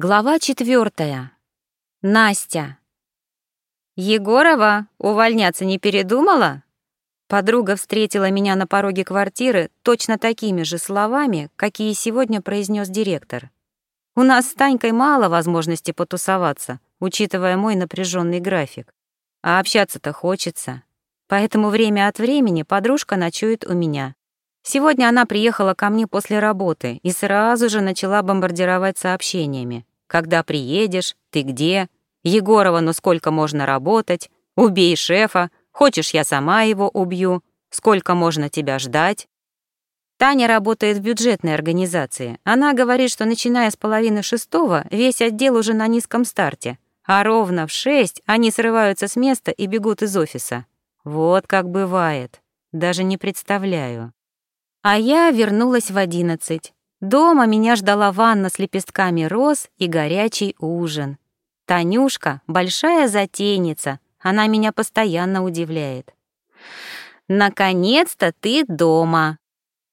Глава четвертая. Настя. «Егорова, увольняться не передумала?» Подруга встретила меня на пороге квартиры точно такими же словами, какие сегодня произнес директор. «У нас с Танькой мало возможности потусоваться, учитывая мой напряженный график. А общаться-то хочется. Поэтому время от времени подружка ночует у меня. Сегодня она приехала ко мне после работы и сразу же начала бомбардировать сообщениями. Когда приедешь? Ты где? Егорова, ну сколько можно работать? Убей шефа. Хочешь, я сама его убью? Сколько можно тебя ждать? Таня работает в бюджетной организации. Она говорит, что начиная с половины шестого весь отдел уже на низком старте, а ровно в шесть они срываются с места и бегут из офиса. Вот как бывает. Даже не представляю. А я вернулась в одиннадцать. Дома меня ждала ванна с лепестками роз и горячий ужин. Танюшка — большая затейница, она меня постоянно удивляет. «Наконец-то ты дома!»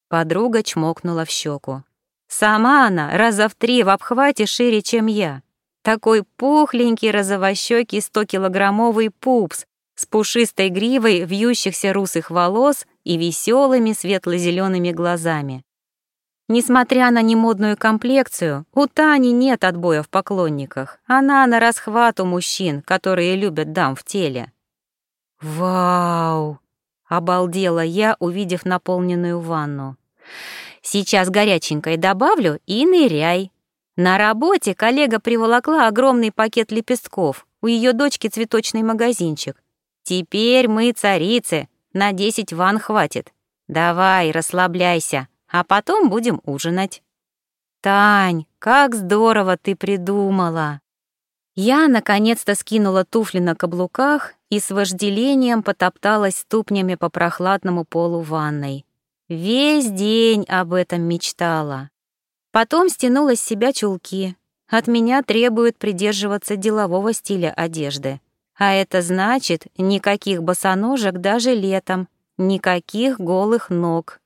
Подруга чмокнула в щеку. Сама она раза в три в обхвате шире, чем я. Такой пухленький розовощекий 100-килограммовый пупс с пушистой гривой вьющихся русых волос и веселыми светло-зелеными глазами. Несмотря на немодную комплекцию, у Тани нет отбоя в поклонниках. Она на расхват у мужчин, которые любят дам в теле. «Вау!» — обалдела я, увидев наполненную ванну. «Сейчас горяченькое добавлю и ныряй». На работе коллега приволокла огромный пакет лепестков. У ее дочки цветочный магазинчик. «Теперь мы царицы, на десять ванн хватит. Давай, расслабляйся, а потом будем ужинать». «Тань, как здорово ты придумала!» Я наконец-то скинула туфли на каблуках и с вожделением потопталась ступнями по прохладному полу ванной. Весь день об этом мечтала. Потом стянула с себя чулки. От меня требуют придерживаться делового стиля одежды. А это значит никаких босоножек даже летом, никаких голых ног.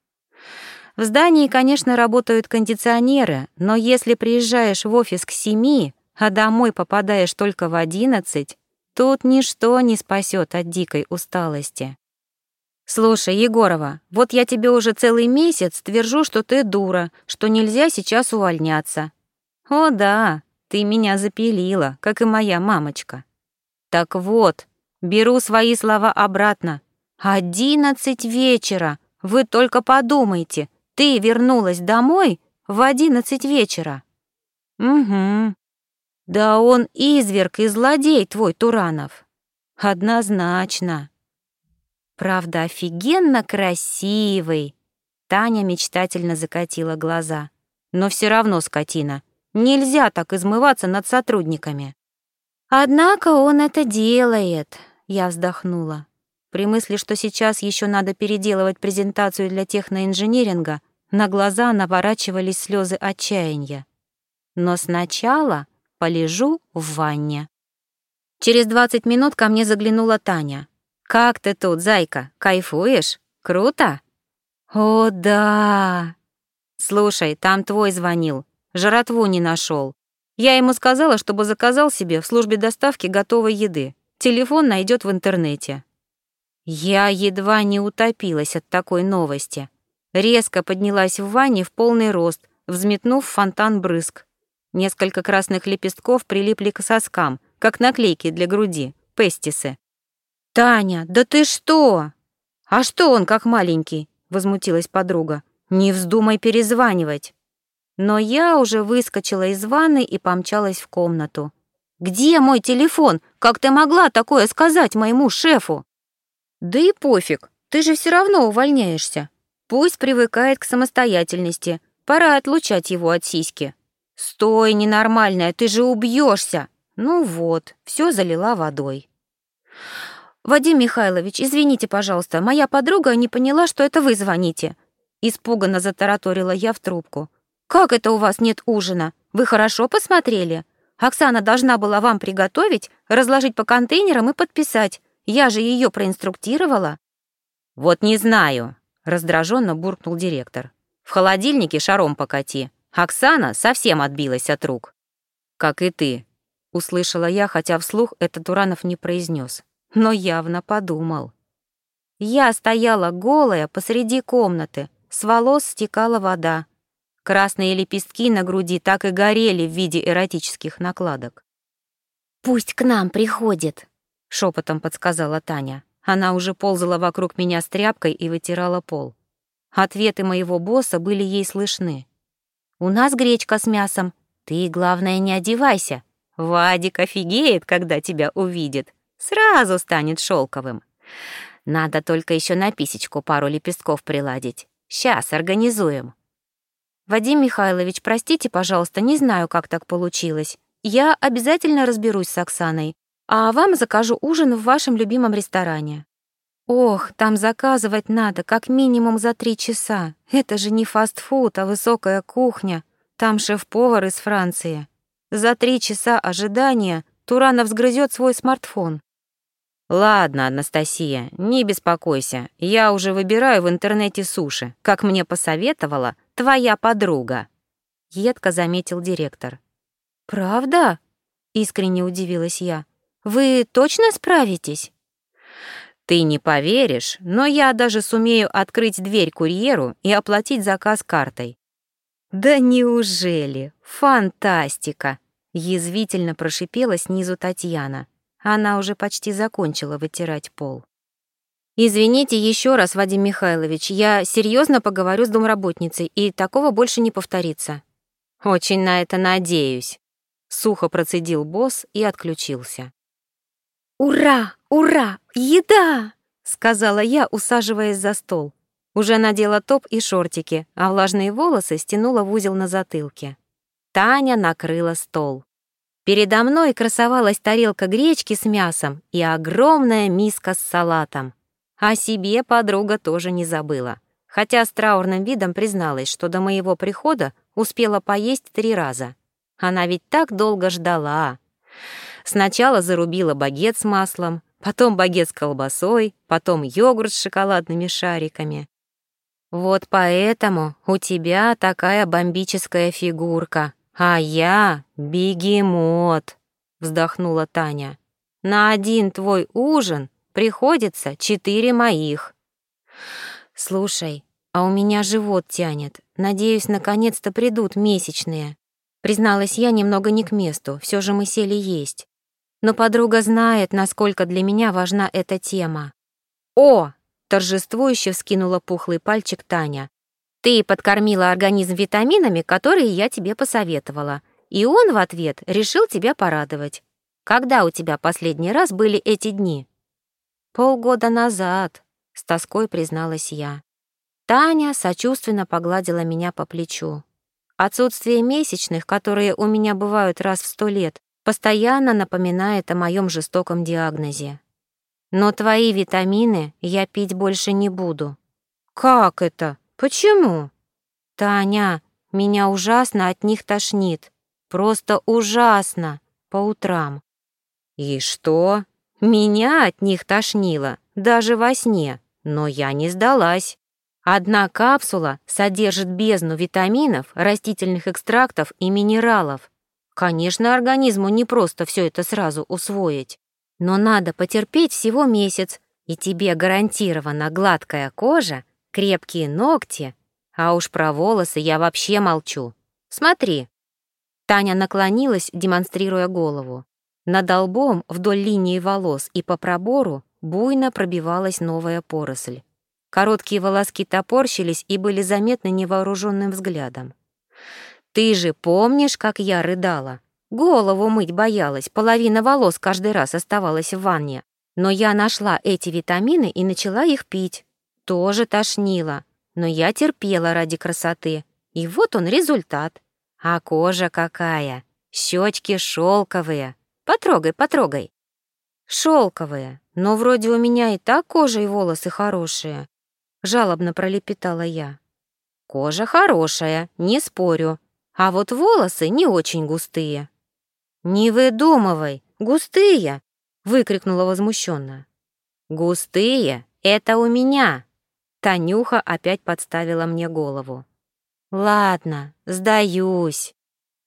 В здании, конечно, работают кондиционеры, но если приезжаешь в офис к семи, а домой попадаешь только в одиннадцать, тут ничто не спасет от дикой усталости. «Слушай, Егорова, вот я тебе уже целый месяц твержу, что ты дура, что нельзя сейчас увольняться». «О да, ты меня запилила, как и моя мамочка». «Так вот, беру свои слова обратно. Одиннадцать вечера, вы только подумайте, ты вернулась домой в одиннадцать вечера. Угу. Да он изверг и злодей твой, Туранов. Однозначно. Правда, офигенно красивый. Таня мечтательно закатила глаза. Но все равно скотина. Нельзя так измываться над сотрудниками. Однако он это делает, я вздохнула. При мысли, что сейчас еще надо переделывать презентацию для техноинжиниринга, на глаза наворачивались слезы отчаяния. Но сначала полежу в ванне. Через 20 минут ко мне заглянула Таня. «Как ты тут, зайка, кайфуешь? Круто?» «О, да!» «Слушай, там твой звонил, жратву не нашел. Я ему сказала, чтобы заказал себе в службе доставки готовой еды. Телефон найдет в интернете». Я едва не утопилась от такой новости. Резко поднялась в ванне в полный рост, взметнув фонтан брызг. Несколько красных лепестков прилипли к соскам, как наклейки для груди, пестисы. «Таня, да ты что?» «А что он как маленький?» — возмутилась подруга. «Не вздумай перезванивать». Но я уже выскочила из ванны и помчалась в комнату. «Где мой телефон? Как ты могла такое сказать моему шефу?» «Да и пофиг, ты же все равно увольняешься. Пусть привыкает к самостоятельности. Пора отлучать его от сиськи. Стой, ненормальная, ты же убьешься. Ну вот, все залила водой. Вадим Михайлович, извините, пожалуйста, моя подруга не поняла, что это вы звоните. Испуганно затараторила я в трубку. Как это у вас нет ужина? Вы хорошо посмотрели? Оксана должна была вам приготовить, разложить по контейнерам и подписать. Я же ее проинструктировала. Вот не знаю, раздраженно буркнул директор. В холодильнике шаром покати. Оксана совсем отбилась от рук. как и ты», — услышала я, хотя вслух этот Уранов не произнес, но явно подумал. Я стояла голая посреди комнаты, с волос стекала вода. Красные лепестки на груди так и горели в виде эротических накладок. «Пусть к нам приходит», — шепотом подсказала Таня. Она уже ползала вокруг меня с тряпкой и вытирала пол. Ответы моего босса были ей слышны. «У нас гречка с мясом. Ты, главное, не одевайся. Вадик офигеет, когда тебя увидит. Сразу станет шелковым. Надо только еще на писечку пару лепестков приладить. Сейчас организуем». «Вадим Михайлович, простите, пожалуйста, не знаю, как так получилось. Я обязательно разберусь с Оксаной, а вам закажу ужин в вашем любимом ресторане». «Ох, там заказывать надо как минимум за три часа. Это же не фастфуд, а высокая кухня. Там шеф-повар из Франции. За три часа ожидания Туранов сгрызет свой смартфон». «Ладно, Анастасия, не беспокойся. Я уже выбираю в интернете суши, как мне посоветовала твоя подруга», — едко заметил директор. «Правда?» — искренне удивилась я. «Вы точно справитесь?» «Ты не поверишь, но я даже сумею открыть дверь курьеру и оплатить заказ картой». «Да неужели? Фантастика!» — язвительно прошипела снизу Татьяна. Она уже почти закончила вытирать пол. «Извините еще раз, Вадим Михайлович, я серьезно поговорю с домработницей, и такого больше не повторится». «Очень на это надеюсь», Сухо процедил босс и отключился. «Ура! Ура! Еда!» — сказала я, усаживаясь за стол. Уже надела топ и шортики, а влажные волосы стянула в узел на затылке. Таня накрыла стол. Передо мной красовалась тарелка гречки с мясом и огромная миска с салатом. О себе подруга тоже не забыла, хотя с траурным видом призналась, что до моего прихода успела поесть три раза. Она ведь так долго ждала. Сначала зарубила багет с маслом, потом багет с колбасой, потом йогурт с шоколадными шариками. «Вот поэтому у тебя такая бомбическая фигурка, а я — бегемот», — вздохнула Таня. «На один твой ужин приходится четыре моих». «Слушай, а у меня живот тянет. Надеюсь, наконец-то придут месячные. Призналась я немного не к месту, все же мы сели есть. Но подруга знает, насколько для меня важна эта тема. «О!» — торжествующе вскинула пухлый пальчик Таня. «Ты подкормила организм витаминами, которые я тебе посоветовала, и он в ответ решил тебя порадовать. Когда у тебя последний раз были эти дни?» «Полгода назад», — с тоской призналась я. Таня сочувственно погладила меня по плечу. Отсутствие месячных, которые у меня бывают раз в сто лет, постоянно напоминает о моем жестоком диагнозе. Но твои витамины я пить больше не буду. Как это? Почему? Таня, меня ужасно от них тошнит. Просто ужасно. По утрам. И что? Меня от них тошнило, даже во сне. Но я не сдалась. Одна капсула содержит бездну витаминов, растительных экстрактов и минералов. Конечно, организму не просто все это сразу усвоить. Но надо потерпеть всего месяц, и тебе гарантирована гладкая кожа, крепкие ногти, а уж про волосы я вообще молчу. Смотри. Таня наклонилась, демонстрируя голову. Над лбом вдоль линии волос и по пробору буйно пробивалась новая поросль. Короткие волоски топорщились и были заметны невооруженным взглядом. «Ты же помнишь, как я рыдала? Голову мыть боялась, половина волос каждый раз оставалась в ванне. Но я нашла эти витамины и начала их пить. Тоже тошнило, но я терпела ради красоты. И вот он результат. А кожа какая! Щечки шелковые. Потрогай, потрогай. Шелковые, но вроде у меня и так кожа и волосы хорошие. — жалобно пролепетала я. «Кожа хорошая, не спорю, а вот волосы не очень густые». «Не выдумывай, густые!» — выкрикнула возмущенно. «Густые — это у меня!» Танюха опять подставила мне голову. «Ладно, сдаюсь.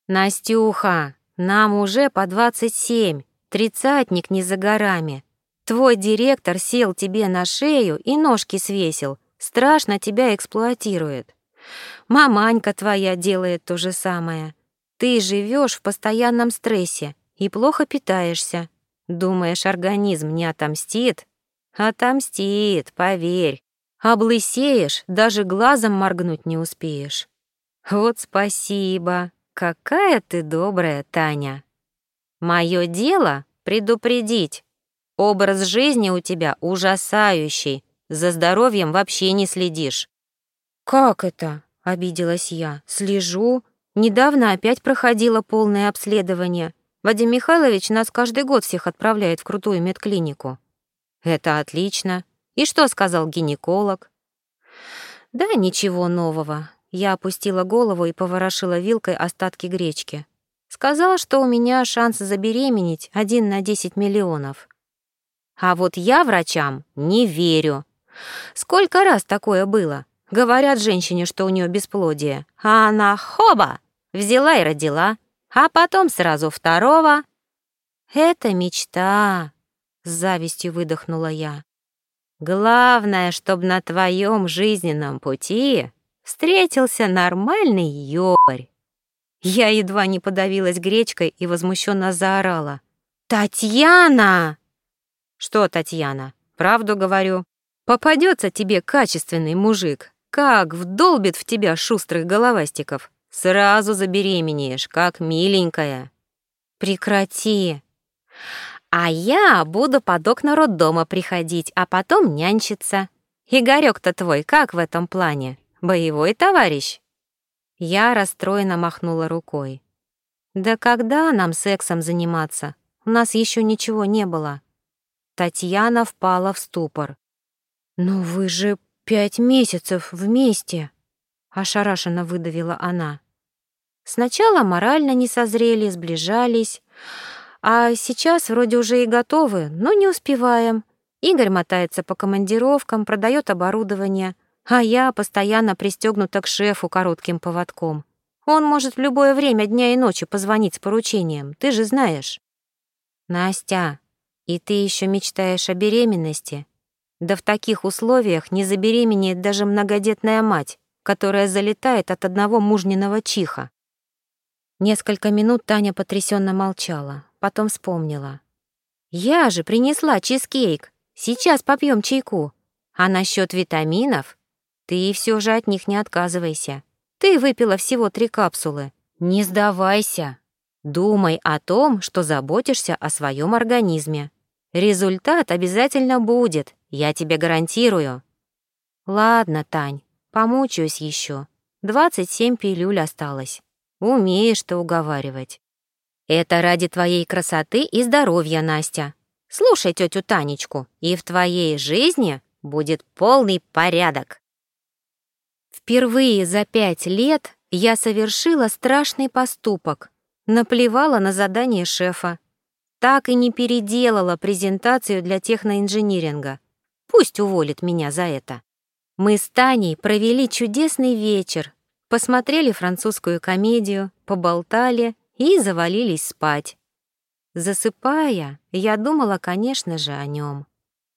Настюха, Нам уже по двадцать семь, тридцатник не за горами. Твой директор сел тебе на шею и ножки свесил, страшно тебя эксплуатирует. Маманька твоя делает то же самое. Ты живешь в постоянном стрессе и плохо питаешься. Думаешь, организм не отомстит? Отомстит, поверь. Облысеешь, даже глазом моргнуть не успеешь. Вот спасибо. Какая ты добрая, Таня. Мое дело — предупредить. Образ жизни у тебя ужасающий. За здоровьем вообще не следишь. Как это? — обиделась я. Слежу. Недавно опять проходила полное обследование. Вадим Михайлович нас каждый год всех отправляет в крутую медклинику. Это отлично. И что сказал гинеколог? Да ничего нового. Я опустила голову и поворошила вилкой остатки гречки. Сказал, что у меня шанс забеременеть один на 10 миллионов. А вот я врачам не верю. Сколько раз такое было? Говорят женщине, что у нее бесплодие, а она хоба, взяла и родила, а потом сразу второго. Это мечта, с завистью выдохнула я. Главное, чтобы на твоем жизненном пути встретился нормальный ёбарь. Я едва не подавилась гречкой и возмущенно заорала. «Татьяна!» «Что, Татьяна? Правду говорю. Попадется тебе качественный мужик. Как вдолбит в тебя шустрых головастиков. Сразу забеременеешь, как миленькая». «Прекрати!» А я буду под окна роддома приходить, а потом нянчиться. Игорёк-то твой как в этом плане? Боевой товарищ?» Я расстроенно махнула рукой. «Да когда нам сексом заниматься? У нас еще ничего не было». Татьяна впала в ступор. «Но вы же пять месяцев вместе!» Ошарашенно выдавила она. Сначала морально не созрели, сближались, а сейчас вроде уже и готовы, но не успеваем. Игорь мотается по командировкам, продает оборудование, а я постоянно пристегнута к шефу коротким поводком. Он может в любое время дня и ночи позвонить с поручением, ты же знаешь. Настя, и ты еще мечтаешь о беременности? Да в таких условиях не забеременеет даже многодетная мать, которая залетает от одного мужниного чиха. Несколько минут Таня потрясенно молчала, потом вспомнила. «Я же принесла чизкейк. Сейчас попьем чайку. А насчет витаминов? Ты все же от них не отказывайся. Ты выпила всего три капсулы. Не сдавайся. Думай о том, что заботишься о своем организме. Результат обязательно будет, я тебе гарантирую». «Ладно, Тань, помучаюсь еще. Двадцать семь пилюль осталось. Умеешь ты уговаривать». Это ради твоей красоты и здоровья, Настя. Слушай тетю Танечку, и в твоей жизни будет полный порядок. Впервые за пять лет я совершила страшный поступок. Наплевала на задание шефа. Так и не переделала презентацию для техноинжиниринга. Пусть уволит меня за это. Мы с Таней провели чудесный вечер, посмотрели французскую комедию, поболтали и завалились спать. Засыпая, я думала, конечно же, о нем,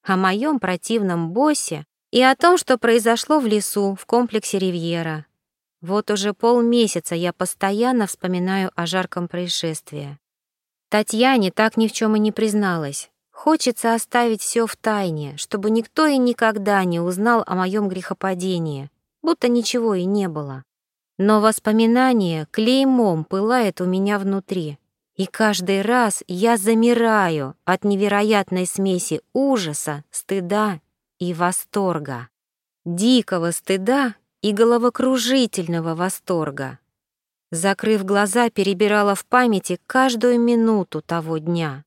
о моем противном боссе и о том, что произошло в лесу в комплексе Ривьера. Вот уже полмесяца я постоянно вспоминаю о жарком происшествии. Татьяне так ни в чем и не призналась. Хочется оставить все в тайне, чтобы никто и никогда не узнал о моем грехопадении, будто ничего и не было. Но воспоминание клеймом пылает у меня внутри, и каждый раз я замираю от невероятной смеси ужаса, стыда и восторга. Дикого стыда и головокружительного восторга. Закрыв глаза, перебирала в памяти каждую минуту того дня.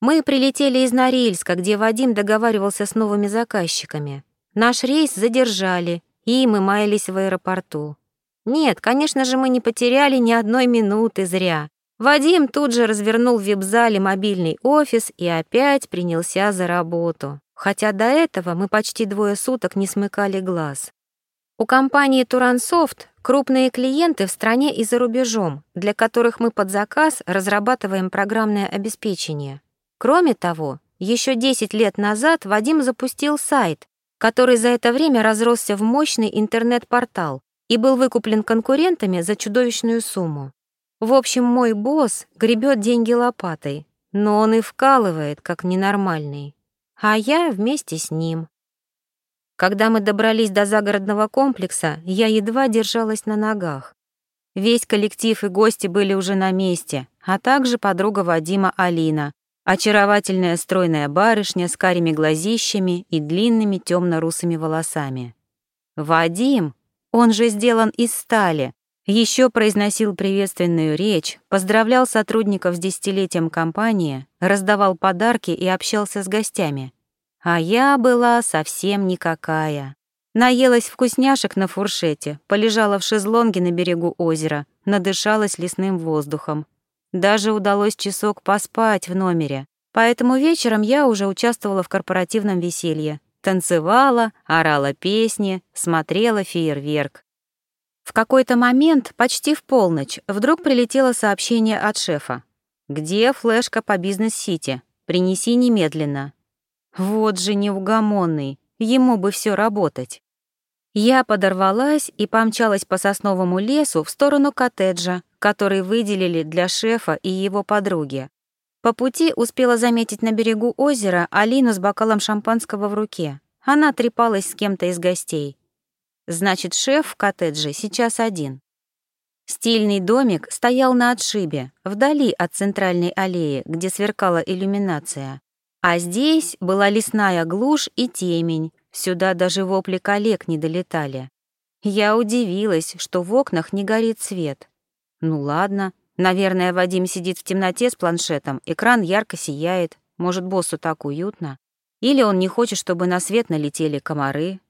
Мы прилетели из Норильска, где Вадим договаривался с новыми заказчиками. Наш рейс задержали, и мы маялись в аэропорту. Нет, конечно же, мы не потеряли ни одной минуты зря. Вадим тут же развернул в вип-зале мобильный офис и опять принялся за работу. Хотя до этого мы почти двое суток не смыкали глаз. У компании Турансофт, крупные клиенты в стране и за рубежом, для которых мы под заказ разрабатываем программное обеспечение. Кроме того, еще 10 лет назад Вадим запустил сайт, который за это время разросся в мощный интернет-портал и был выкуплен конкурентами за чудовищную сумму. В общем, мой босс гребет деньги лопатой, но он и вкалывает, как ненормальный. А я вместе с ним. Когда мы добрались до загородного комплекса, я едва держалась на ногах. Весь коллектив и гости были уже на месте, а также подруга Вадима Алина, очаровательная стройная барышня с карими глазищами и длинными темно-русыми волосами. Вадим, он же сделан из стали, еще произносил приветственную речь, поздравлял сотрудников с десятилетием компании, раздавал подарки и общался с гостями — а я была совсем никакая. Наелась вкусняшек на фуршете, полежала в шезлонге на берегу озера, надышалась лесным воздухом. Даже удалось часок поспать в номере. Поэтому вечером я уже участвовала в корпоративном веселье. Танцевала, орала песни, смотрела фейерверк. В какой-то момент, почти в полночь, вдруг прилетело сообщение от шефа. «Где флешка по бизнес-сити? Принеси немедленно». Вот же неугомонный, ему бы все работать. Я подорвалась и помчалась по сосновому лесу в сторону коттеджа, который выделили для шефа и его подруги. По пути успела заметить на берегу озера Алину с бокалом шампанского в руке. Она трепалась с кем-то из гостей. Значит, шеф в коттедже сейчас один. Стильный домик стоял на отшибе, вдали от центральной аллеи, где сверкала иллюминация. А здесь была лесная глушь и темень, сюда даже вопли коллег не долетали. Я удивилась, что в окнах не горит свет. Ну ладно, наверное, Вадим сидит в темноте с планшетом, экран ярко сияет, может, боссу так уютно. Или он не хочет, чтобы на свет налетели комары.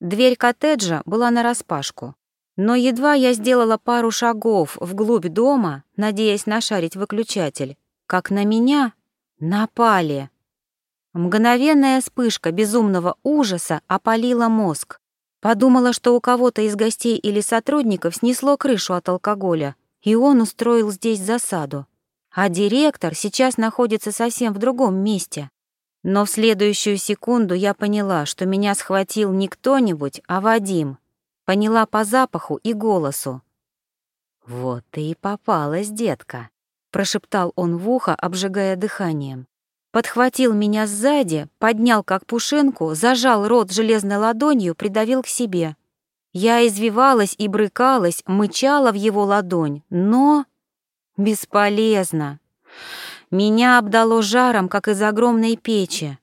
Дверь коттеджа была нараспашку. Но едва я сделала пару шагов вглубь дома, надеясь нашарить выключатель, как на меня Напали. Мгновенная вспышка безумного ужаса опалила мозг. Подумала, что у кого-то из гостей или сотрудников снесло крышу от алкоголя, и он устроил здесь засаду. А директор сейчас находится совсем в другом месте. Но в следующую секунду я поняла, что меня схватил не кто-нибудь, а Вадим. Поняла по запаху и голосу. «Вот ты и попалась, детка», прошептал он в ухо, обжигая дыханием. Подхватил меня сзади, поднял как пушинку, зажал рот железной ладонью, придавил к себе. Я извивалась и брыкалась, мычала в его ладонь, но... Бесполезно. Меня обдало жаром, как из огромной печи.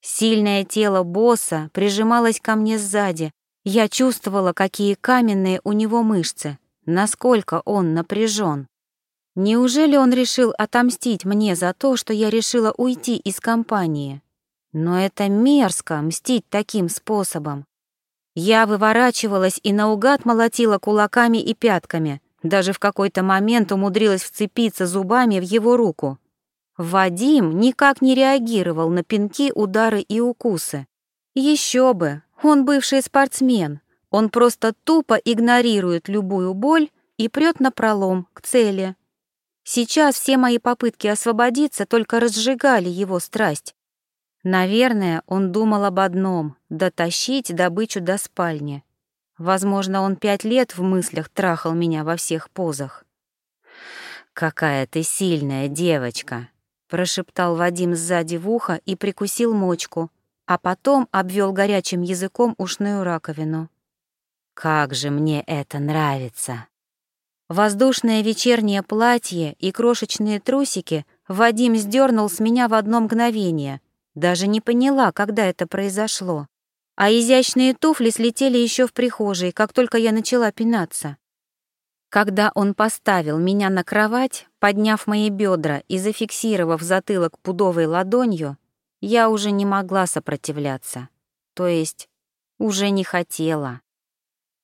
Сильное тело босса прижималось ко мне сзади. Я чувствовала, какие каменные у него мышцы, насколько он напряжен. Неужели он решил отомстить мне за то, что я решила уйти из компании? Но это мерзко мстить таким способом. Я выворачивалась и наугад молотила кулаками и пятками, даже в какой-то момент умудрилась вцепиться зубами в его руку. Вадим никак не реагировал на пинки, удары и укусы. Еще бы, он бывший спортсмен. Он просто тупо игнорирует любую боль и прет напролом к цели. Сейчас все мои попытки освободиться только разжигали его страсть. Наверное, он думал об одном — дотащить добычу до спальни. Возможно, он пять лет в мыслях трахал меня во всех позах. «Какая ты сильная девочка!» — прошептал Вадим сзади в ухо и прикусил мочку, а потом обвел горячим языком ушную раковину. «Как же мне это нравится!» Воздушное вечернее платье и крошечные трусики Вадим сдернул с меня в одно мгновение. Даже не поняла, когда это произошло. А изящные туфли слетели еще в прихожей, как только я начала пинаться. Когда он поставил меня на кровать, подняв мои бедра и зафиксировав затылок пудовой ладонью, я уже не могла сопротивляться. То есть уже не хотела.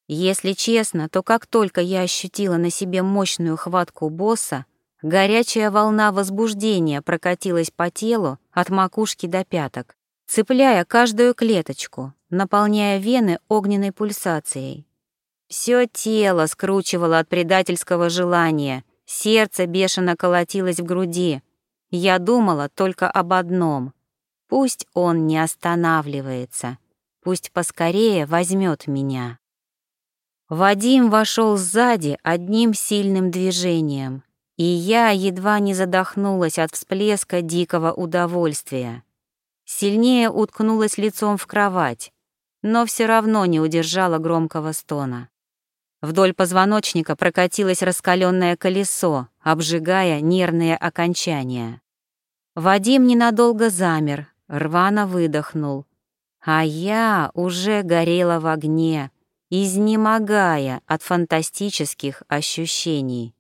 Если честно, то как только я ощутила на себе мощную хватку босса, горячая волна возбуждения прокатилась по телу от макушки до пяток, цепляя каждую клеточку, наполняя вены огненной пульсацией. Все тело скручивало от предательского желания, сердце бешено колотилось в груди. Я думала только об одном. Пусть он не останавливается, пусть поскорее возьмет меня. Вадим вошел сзади одним сильным движением, и я едва не задохнулась от всплеска дикого удовольствия. Сильнее уткнулась лицом в кровать, но все равно не удержала громкого стона. Вдоль позвоночника прокатилось раскаленное колесо, обжигая нервные окончания. Вадим ненадолго замер, рвано выдохнул. А я уже горела в огне, изнемогая от фантастических ощущений.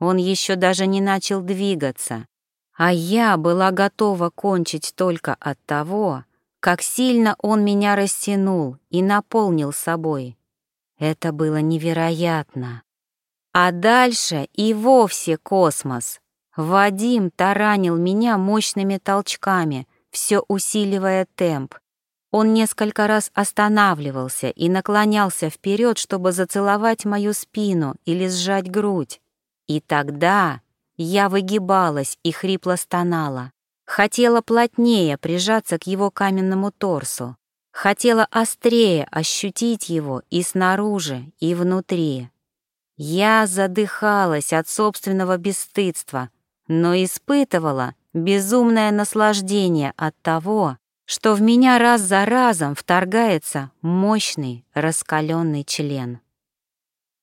Он еще даже не начал двигаться, а я была готова кончить только от того, как сильно он меня растянул и наполнил собой. Это было невероятно. А дальше и вовсе космос. Вадим таранил меня мощными толчками, все усиливая темп. Он несколько раз останавливался и наклонялся вперед, чтобы зацеловать мою спину или сжать грудь. И тогда я выгибалась и хрипло стонала. Хотела плотнее прижаться к его каменному торсу. Хотела острее ощутить его и снаружи, и внутри. Я задыхалась от собственного бесстыдства, но испытывала безумное наслаждение от того, что в меня раз за разом вторгается мощный раскаленный член.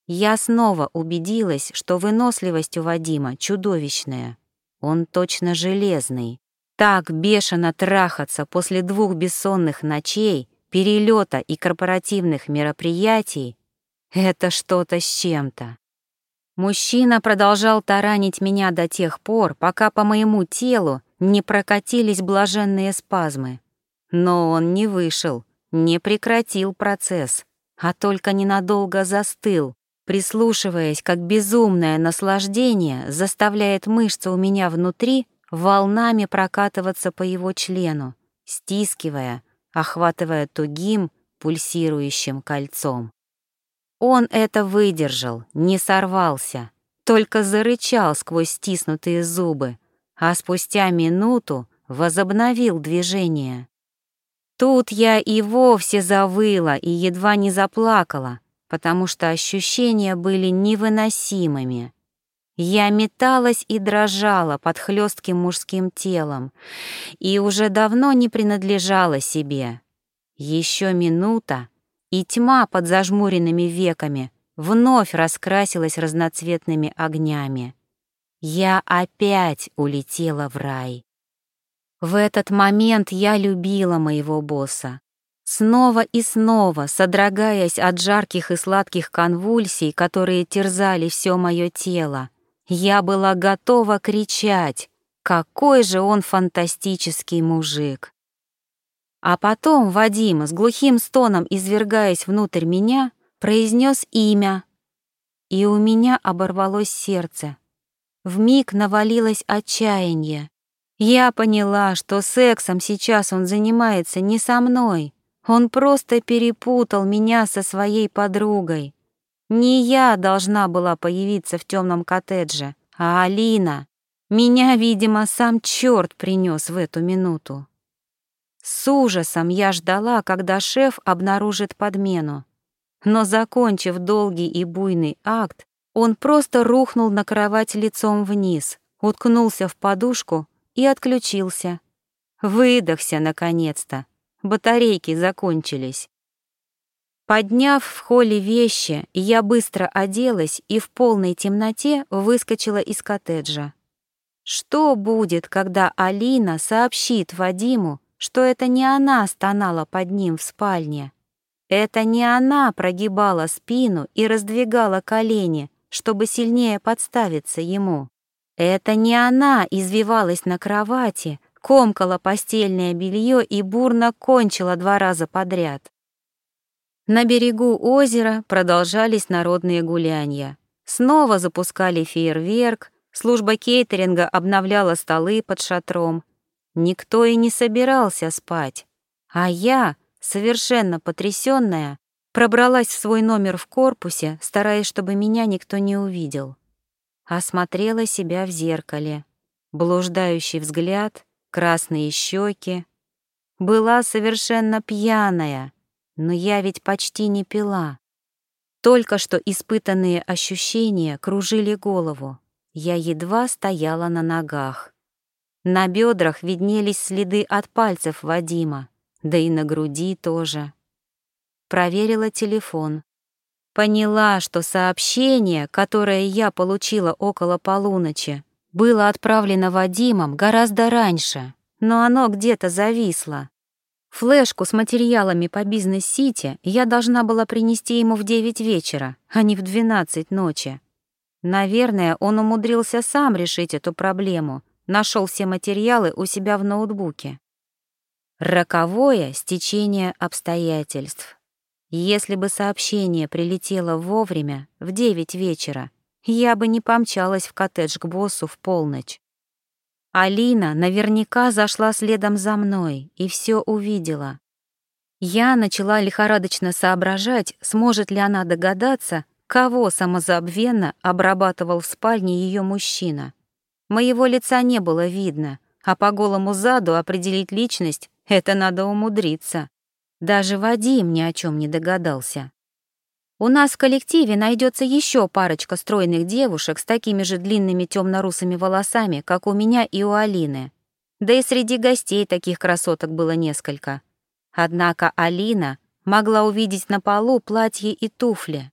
Я снова убедилась, что выносливость у Вадима чудовищная. Он точно железный. Так бешено трахаться после двух бессонных ночей, перелета и корпоративных мероприятий — это что-то с чем-то. Мужчина продолжал таранить меня до тех пор, пока по моему телу не прокатились блаженные спазмы. Но он не вышел, не прекратил процесс, а только ненадолго застыл, прислушиваясь, как безумное наслаждение заставляет мышцы у меня внутри волнами прокатываться по его члену, стискивая, охватывая тугим, пульсирующим кольцом. Он это выдержал, не сорвался, только зарычал сквозь стиснутые зубы, а спустя минуту возобновил движение. Тут я и вовсе завыла и едва не заплакала, потому что ощущения были невыносимыми. Я металась и дрожала под хлестким мужским телом и уже давно не принадлежала себе. Еще минута, и тьма под зажмуренными веками вновь раскрасилась разноцветными огнями. Я опять улетела в рай. В этот момент я любила моего босса. Снова и снова, содрогаясь от жарких и сладких конвульсий, которые терзали все мое тело, я была готова кричать, какой же он фантастический мужик. А потом Вадим, с глухим стоном извергаясь внутрь меня, произнес имя. И у меня оборвалось сердце. В миг навалилось отчаяние. Я поняла, что сексом сейчас он занимается не со мной, он просто перепутал меня со своей подругой. Не я должна была появиться в темном коттедже, а Алина. Меня, видимо, сам черт принес в эту минуту. С ужасом я ждала, когда шеф обнаружит подмену. Но, закончив долгий и буйный акт, он просто рухнул на кровать лицом вниз, уткнулся в подушку и отключился. Выдохся, наконец-то, батарейки закончились. Подняв в холле вещи, я быстро оделась и в полной темноте выскочила из коттеджа. Что будет, когда Алина сообщит Вадиму, что это не она стонала под ним в спальне? Это не она прогибала спину и раздвигала колени, чтобы сильнее подставиться ему. Это не она извивалась на кровати, комкала постельное белье и бурно кончила два раза подряд. На берегу озера продолжались народные гуляния. Снова запускали фейерверк, служба кейтеринга обновляла столы под шатром. Никто и не собирался спать. А я, совершенно потрясённая, Пробралась в свой номер в корпусе, стараясь, чтобы меня никто не увидел. Осмотрела себя в зеркале. Блуждающий взгляд, красные щеки. Была совершенно пьяная, но я ведь почти не пила. Только что испытанные ощущения кружили голову. Я едва стояла на ногах. На бедрах виднелись следы от пальцев Вадима, да и на груди тоже. Проверила телефон. Поняла, что сообщение, которое я получила около полуночи, было отправлено Вадимом гораздо раньше, но оно где-то зависло. Флешку с материалами по бизнес-сити я должна была принести ему в 9 вечера, а не в 12 ночи. Наверное, он умудрился сам решить эту проблему, нашел все материалы у себя в ноутбуке. Роковое стечение обстоятельств. Если бы сообщение прилетело вовремя, в 9 вечера, я бы не помчалась в коттедж к боссу в полночь. Алина наверняка зашла следом за мной и все увидела. Я начала лихорадочно соображать, сможет ли она догадаться, кого самозабвенно обрабатывал в спальне ее мужчина. Моего лица не было видно, а по голому заду определить личность — это надо умудриться. Даже Вадим ни о чем не догадался. У нас в коллективе найдется еще парочка стройных девушек с такими же длинными темно-русыми волосами, как у меня и у Алины. Да и среди гостей таких красоток было несколько. Однако Алина могла увидеть на полу платье и туфли.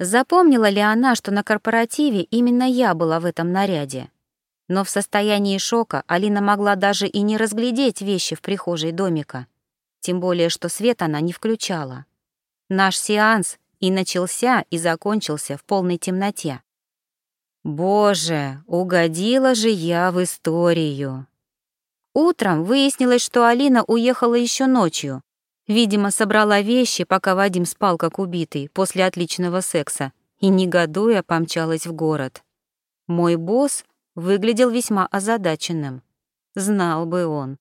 Запомнила ли она, что на корпоративе именно я была в этом наряде? Но в состоянии шока Алина могла даже и не разглядеть вещи в прихожей домика. Тем более, что свет она не включала. Наш сеанс и начался и закончился в полной темноте. Боже, угодила же я в историю. Утром выяснилось, что Алина уехала еще ночью. Видимо, собрала вещи, пока Вадим спал как убитый после отличного секса, и, негодуя, помчалась в город. Мой босс выглядел весьма озадаченным. Знал бы он.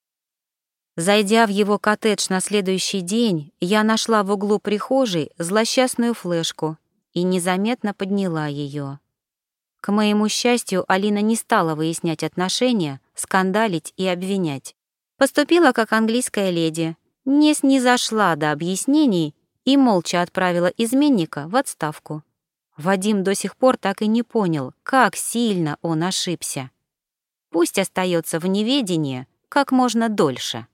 Зайдя в его коттедж на следующий день, я нашла в углу прихожей злосчастную флешку и незаметно подняла ее. К моему счастью, Алина не стала выяснять отношения, скандалить и обвинять. Поступила как английская леди, не снизошла до объяснений и молча отправила изменника в отставку. Вадим до сих пор так и не понял, как сильно он ошибся. Пусть остается в неведении как можно дольше.